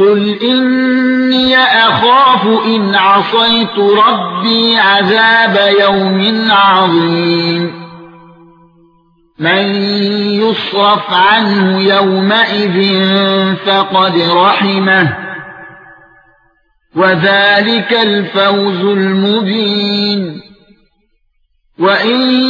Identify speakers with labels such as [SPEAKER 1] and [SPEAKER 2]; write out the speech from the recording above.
[SPEAKER 1] قُلْ إِنِّي أَخَافُ إِنْ عَصَيْتُ رَبِّي عَذَابَ يَوْمٍ عَظِيمٍ مَنْ يُصْرَفْ عَنْهُ يَوْمَئِذٍ فَقَدْ رَحِمَهُ وَذَلِكَ الْفَوْزُ الْمُبِينُ وَإِن